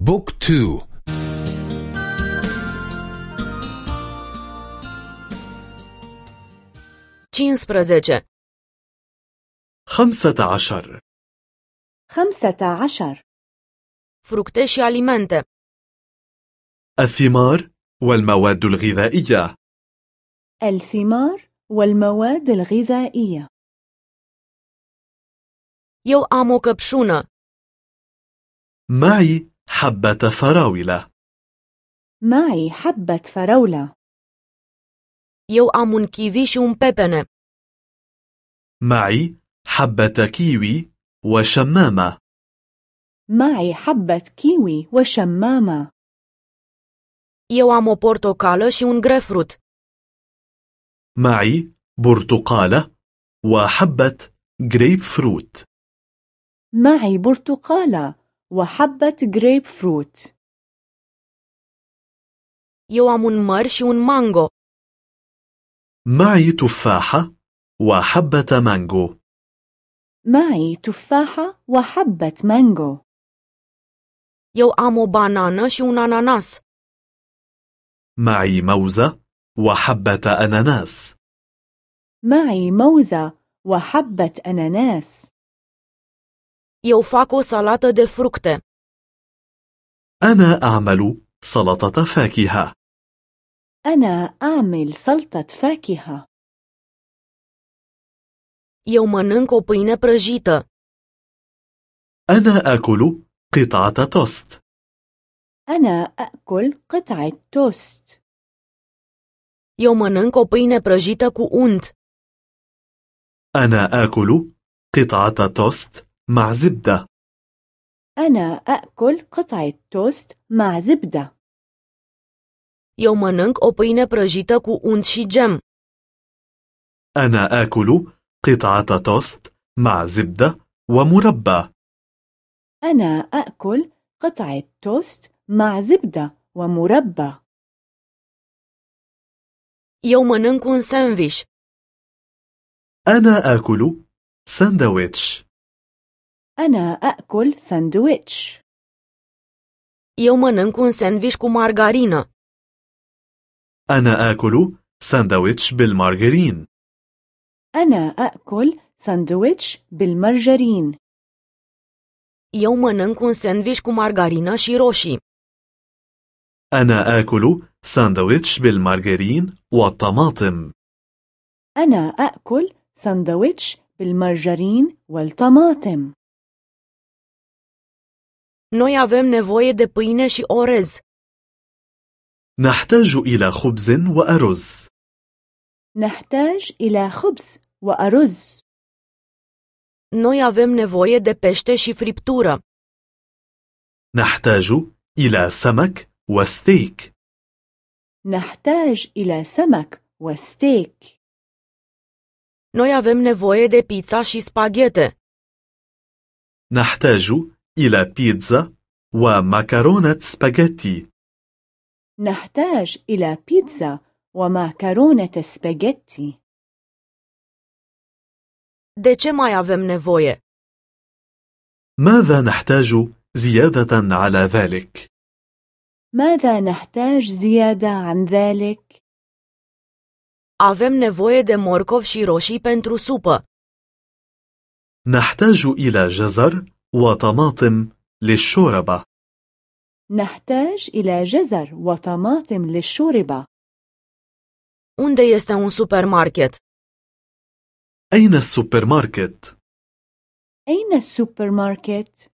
بوك تو. خمسة عشر. خمسة عشر. Și alimente. الثمار والمواد الغذائية. الثمار والمواد الغذائية. Am o căpșună. معي حبة فراولة. معي حبة فراولة. Eu am un kiwi și un pepene. معي حبة كيوي وشمامة. معي حبة كيوي وشمامة. Eu am o portocală și un grefrut. معي برتقالة وحبة جريب فروت معي برتقالة وحبة جريب فروت Eu am un măr și un mango. معي تفاحة وحبة مانجو. معي تفاحة وحبة مانجو. Eu am o banană și un ananas. معي موزة وحبة أناناس. معي موزة وحبة أناناس. Eu fac o salată de fructe. أنا أعمل سلطة فاكهة أنا أعمل سلطة فاكهة Eu mănânc o pâine prăjită. أنا آكل قطعة توست أنا أأكل قطعة توست Eu mănânc o pâine prăjită cu unt. أنا آكل قطعة توست مع زبدة. أنا أأكل قطعة توست مع زبدة. Eu mănânc o pâine prăjită cu unt și gem. أنا آكل قطعة توست مع زبدة ومربى. أنا أأكل قطعة توست مع زبدة ومربى. Eu mănânc un sandwich. أنا آكل ساندويتش. أنا أأكل ساندويتش. Eu mănânc un sandwich cu margarină. أنا آكل ساندويتش بالمارغرين. أنا أأكل ساندويتش بالمرجرين. Eu mănânc un sandwich cu margarină și roșii. أنا آكل ساندويتش بالمارغرين والطماطم. أنا أأكل ساندويتش بالمرجرين والطماطم. Noi avem nevoie de pâine și orez. نحتاج إلى خبز وأرز نحتاج إلى خبز وأرز Noi avem nevoie de pește și friptură. نحتاج إلى سمك وستيك نحتاج إلى سمك وستيك Noi avem nevoie de pizza și spaghete. نحتاج إلى بيتزا ومكرونة سباجيتي نحتاج إلى بيتزا ومعكرونة سباجيتي De ce mai avem nevoie? ماذا نحتاج زيادة على ذلك؟ ماذا نحتاج زيادة عن ذلك؟ Avem nevoie de morcov și roșii pentru supă. نحتاج إلى جزر وطماطم للشوربة نحتاج إلى جزر وطماطم للشوربة Unde este un supermarket? أين السوبر ماركت؟ أين السوبر ماركت؟